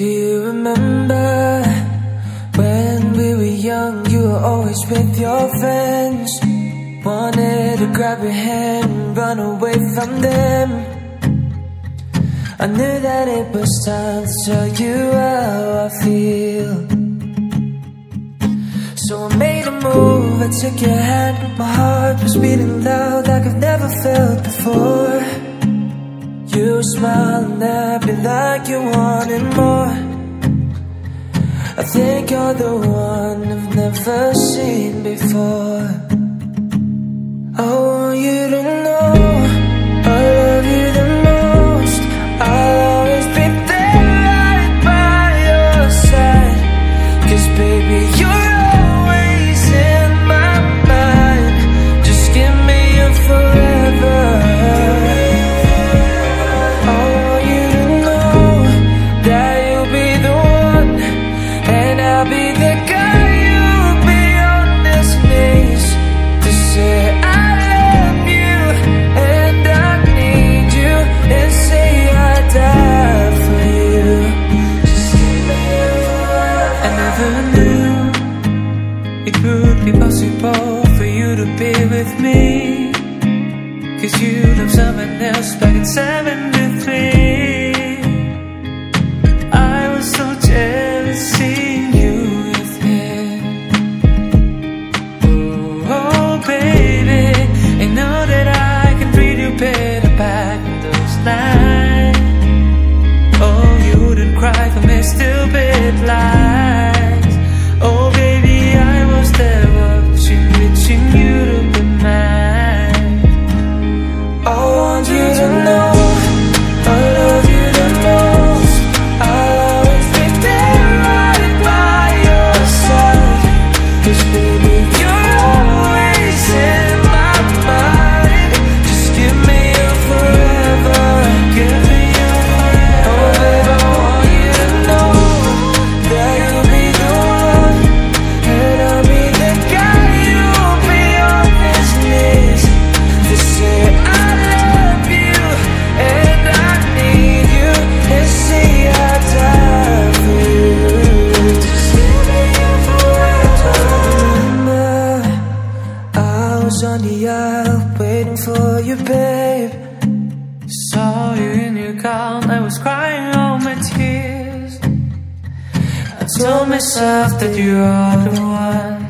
Do you remember when we were young? You were always with your friends. Wanted to grab your hand and run away from them. I knew that it was time to tell you how I feel. So I made a move, I took your hand, my heart was beating loud like I've never felt before. You smile and at me like you wanted more. I think you're the one I've never seen before. Oh. with me. while waiting for you, babe. Saw you in your gown, I was crying all my tears. I told myself that you are the one.